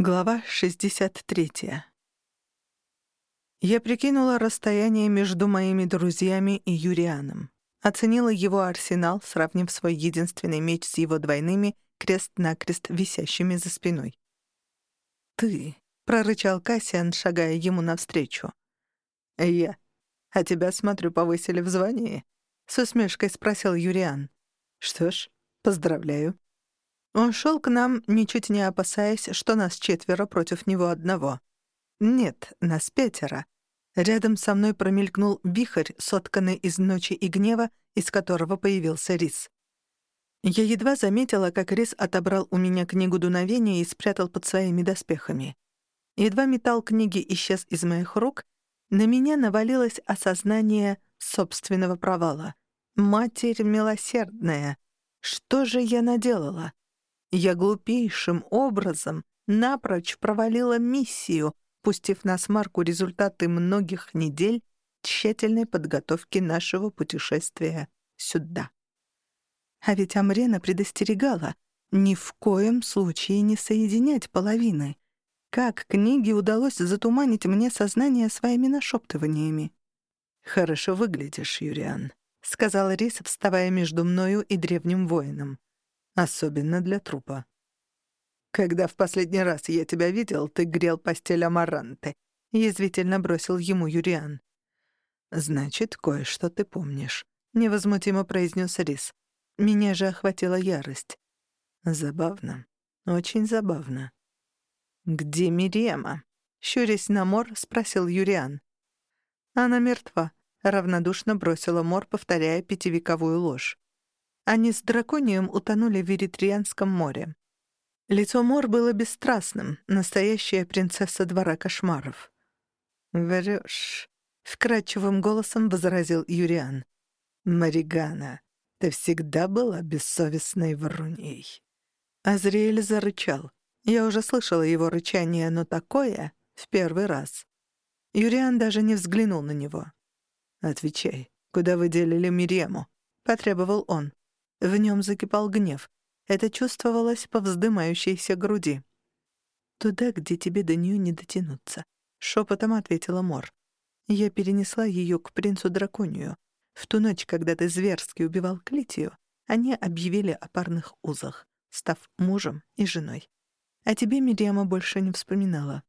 Глава 63. Я прикинула расстояние между моими друзьями и Юрианом. Оценила его арсенал, сравнив свой единственный меч с его двойными, крест-накрест висящими за спиной. «Ты», — прорычал Кассиан, шагая ему навстречу. «Я. А тебя, смотрю, повысили в звании?» — с усмешкой спросил Юриан. «Что ж, поздравляю». Он шел к нам, ничуть не опасаясь, что нас четверо против него одного. Нет, нас пятеро. Рядом со мной промелькнул вихрь, сотканный из ночи и гнева, из которого появился Рис. Я едва заметила, как Рис отобрал у меня книгу дуновения и спрятал под своими доспехами. Едва металл книги исчез из моих рук, на меня навалилось осознание собственного провала. «Матерь милосердная! Что же я наделала?» Я глупейшим образом напрочь провалила миссию, пустив на смарку результаты многих недель тщательной подготовки нашего путешествия сюда. А ведь Амрена предостерегала ни в коем случае не соединять половины. Как книге удалось затуманить мне сознание своими нашептываниями? «Хорошо выглядишь, Юриан», — сказал Рис, вставая между мною и древним воином. Особенно для трупа. «Когда в последний раз я тебя видел, ты грел постель Амаранты», — язвительно бросил ему Юриан. «Значит, кое-что ты помнишь», — невозмутимо произнес Рис. Меня же охватила ярость. Забавно. Очень забавно. «Где Мириэма?» — щурясь на Мор, спросил Юриан. «Она мертва», — равнодушно бросила Мор, повторяя пятивековую ложь. Они с драконием утонули в Эритрианском море. Лицо Мор было бесстрастным, настоящая принцесса двора кошмаров. «Врёшь», — вкрадчивым голосом возразил Юриан. «Маригана, ты всегда была бессовестной вруней». Азриэль зарычал. Я уже слышала его рычание, но такое — в первый раз. Юриан даже не взглянул на него. «Отвечай, куда вы делили Мирему?» — потребовал он. В нем закипал гнев. Это чувствовалось по вздымающейся груди. «Туда, где тебе до нее не дотянуться», — шепотом ответила Мор. «Я перенесла ее к принцу Драконию. В ту ночь, когда ты зверски убивал Клитию, они объявили о парных узах, став мужем и женой. А тебе Мириама больше не вспоминала».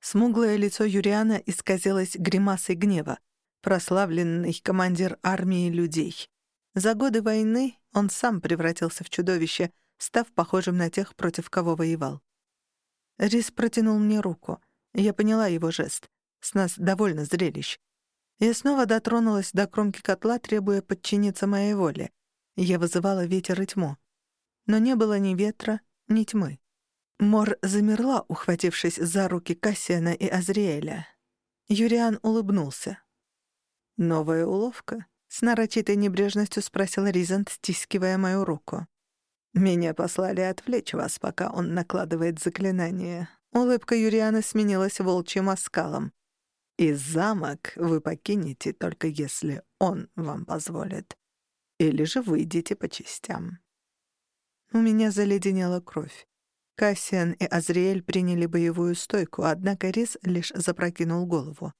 Смуглое лицо Юриана исказилось гримасой гнева. Прославленный командир армии людей. За годы войны он сам превратился в чудовище, став похожим на тех, против кого воевал. Рис протянул мне руку. Я поняла его жест. С нас довольно зрелищ. Я снова дотронулась до кромки котла, требуя подчиниться моей воле. Я вызывала ветер и тьму. Но не было ни ветра, ни тьмы. Мор замерла, ухватившись за руки Кассиана и Азриэля. Юриан улыбнулся. «Новая уловка?» С нарочитой небрежностью спросил Ризент, стискивая мою руку. «Меня послали отвлечь вас, пока он накладывает заклинание». Улыбка Юрианы сменилась волчьим оскалом. «И замок вы покинете, только если он вам позволит. Или же выйдете по частям». У меня заледенела кровь. Кассиан и Азриэль приняли боевую стойку, однако Риз лишь запрокинул голову.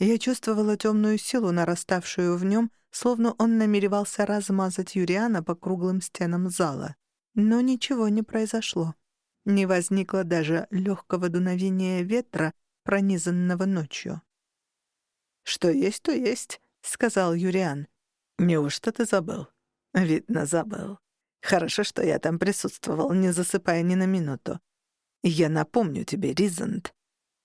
Я чувствовала темную силу, нараставшую в нем, словно он намеревался размазать Юриана по круглым стенам зала. Но ничего не произошло. Не возникло даже легкого дуновения ветра, пронизанного ночью. «Что есть, то есть», — сказал Юриан. «Неужто ты забыл?» «Видно, забыл. Хорошо, что я там присутствовал, не засыпая ни на минуту. Я напомню тебе, Ризант,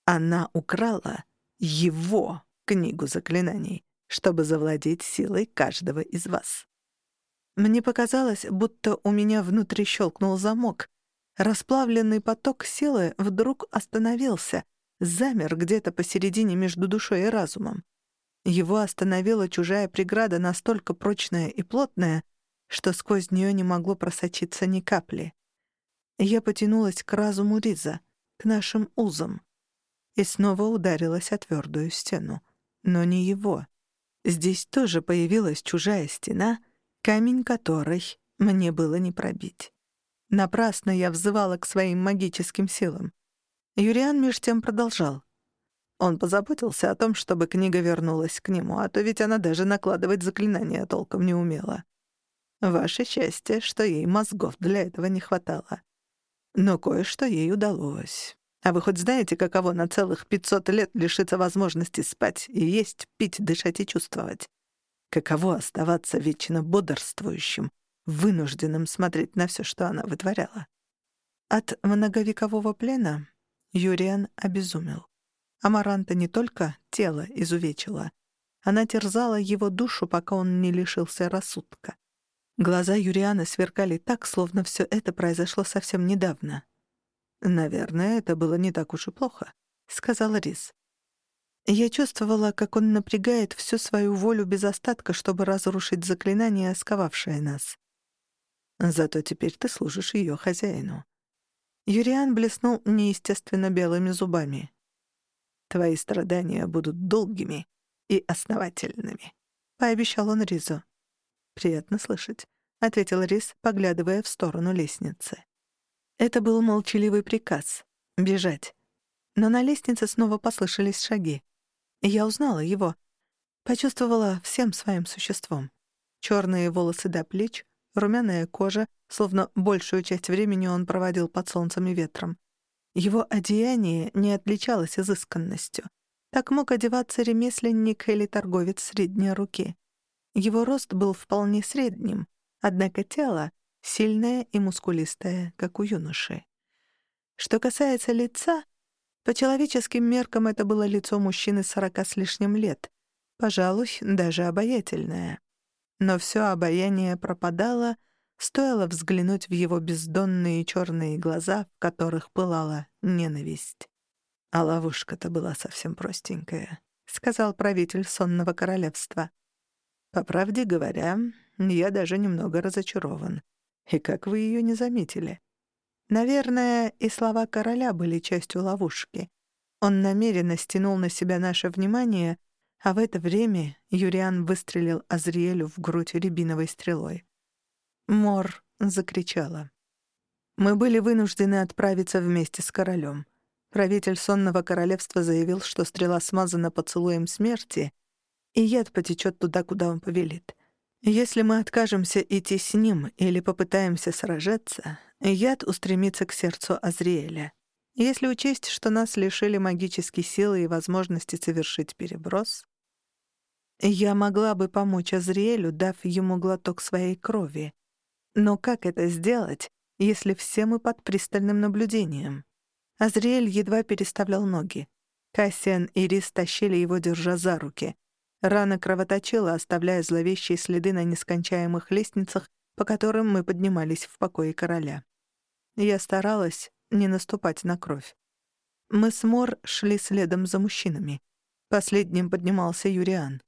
она украла его книгу заклинаний, чтобы завладеть силой каждого из вас. Мне показалось, будто у меня внутри щелкнул замок. Расплавленный поток силы вдруг остановился, замер где-то посередине между душой и разумом. Его остановила чужая преграда настолько прочная и плотная, что сквозь нее не могло просочиться ни капли. Я потянулась к разуму Риза, к нашим узам, и снова ударилась о твердую стену но не его. Здесь тоже появилась чужая стена, камень которой мне было не пробить. Напрасно я взывала к своим магическим силам. Юриан меж тем продолжал. Он позаботился о том, чтобы книга вернулась к нему, а то ведь она даже накладывать заклинания толком не умела. Ваше счастье, что ей мозгов для этого не хватало. Но кое-что ей удалось. А вы хоть знаете, каково на целых 500 лет лишиться возможности спать и есть, пить, дышать и чувствовать? Каково оставаться вечно бодрствующим, вынужденным смотреть на все, что она вытворяла? От многовекового плена Юриан обезумел. Амаранта не только тело изувечила, она терзала его душу, пока он не лишился рассудка. Глаза Юриана сверкали так, словно все это произошло совсем недавно. «Наверное, это было не так уж и плохо», — сказала Рис. Я чувствовала, как он напрягает всю свою волю без остатка, чтобы разрушить заклинание, сковавшее нас. Зато теперь ты служишь ее хозяину. Юриан блеснул неестественно белыми зубами. Твои страдания будут долгими и основательными», — пообещал он Ризу. «Приятно слышать», — ответил Риз, поглядывая в сторону лестницы. Это был молчаливый приказ — бежать. Но на лестнице снова послышались шаги. Я узнала его. Почувствовала всем своим существом. Черные волосы до плеч, румяная кожа, словно большую часть времени он проводил под солнцем и ветром. Его одеяние не отличалось изысканностью. Так мог одеваться ремесленник или торговец средней руки. Его рост был вполне средним, однако тело — сильное и мускулистое, как у юноши. Что касается лица, по человеческим меркам это было лицо мужчины сорока с лишним лет, пожалуй, даже обаятельное. Но все обаяние пропадало, Стоило взглянуть в его бездонные черные глаза, в которых пылала ненависть. А ловушка-то была совсем простенькая, — сказал правитель сонного королевства. По правде говоря, я даже немного разочарован. И как вы ее не заметили? Наверное, и слова короля были частью ловушки. Он намеренно стянул на себя наше внимание, а в это время Юриан выстрелил Азриэлю в грудь рябиновой стрелой. Мор закричала. Мы были вынуждены отправиться вместе с королем. Правитель сонного королевства заявил, что стрела смазана поцелуем смерти, и яд потечет туда, куда он повелит. Если мы откажемся идти с ним или попытаемся сражаться, яд устремится к сердцу Азриэля. Если учесть, что нас лишили магической силы и возможности совершить переброс, я могла бы помочь Азриэлю, дав ему глоток своей крови, но как это сделать, если все мы под пристальным наблюдением? Азриэль едва переставлял ноги. Кассиан и Рис тащили его, держа за руки. Рана кровоточила, оставляя зловещие следы на нескончаемых лестницах, по которым мы поднимались в покое короля. Я старалась не наступать на кровь. Мы с Мор шли следом за мужчинами. Последним поднимался Юриан.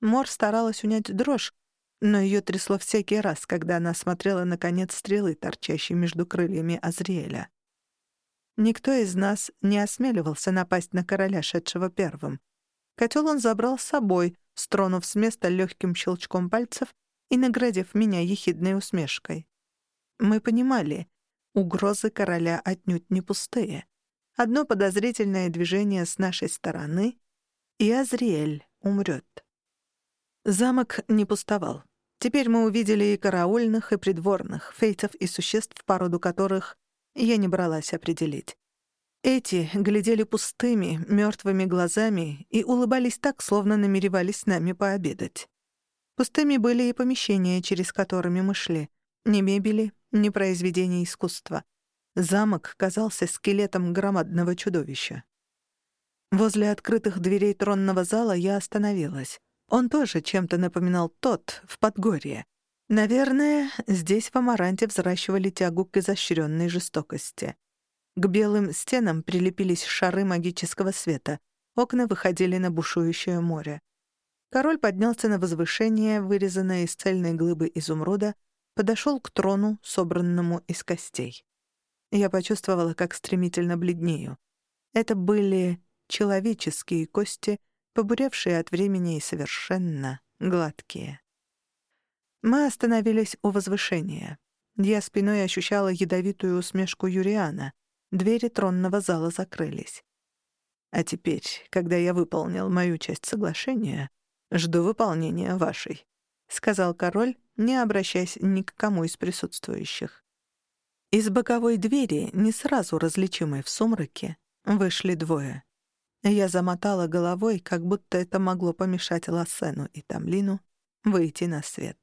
Мор старалась унять дрожь, но ее трясло всякий раз, когда она смотрела на конец стрелы, торчащей между крыльями Азриэля. Никто из нас не осмеливался напасть на короля, шедшего первым. Котел он забрал с собой, стронув с места легким щелчком пальцев и наградив меня ехидной усмешкой. Мы понимали, угрозы короля отнюдь не пустые. Одно подозрительное движение с нашей стороны, и Азриэль умрет. Замок не пустовал. Теперь мы увидели и караульных, и придворных, фейтов и существ, породу которых я не бралась определить. Эти глядели пустыми, мертвыми глазами и улыбались так, словно намеревались с нами пообедать. Пустыми были и помещения, через которыми мы шли. Ни мебели, ни произведения искусства. Замок казался скелетом громадного чудовища. Возле открытых дверей тронного зала я остановилась. Он тоже чем-то напоминал тот в Подгорье. Наверное, здесь в Амаранте взращивали тягу к изощренной жестокости. К белым стенам прилепились шары магического света. Окна выходили на бушующее море. Король поднялся на возвышение, вырезанное из цельной глыбы изумруда, подошел к трону, собранному из костей. Я почувствовала, как стремительно бледнею. Это были человеческие кости — побуревшие от времени и совершенно гладкие. Мы остановились у возвышения. Я спиной ощущала ядовитую усмешку Юриана. Двери тронного зала закрылись. А теперь, когда я выполнил мою часть соглашения, жду выполнения вашей», — сказал король, не обращаясь ни к кому из присутствующих. Из боковой двери, не сразу различимой в сумраке, вышли двое. Я замотала головой, как будто это могло помешать Лассену и Тамлину выйти на свет.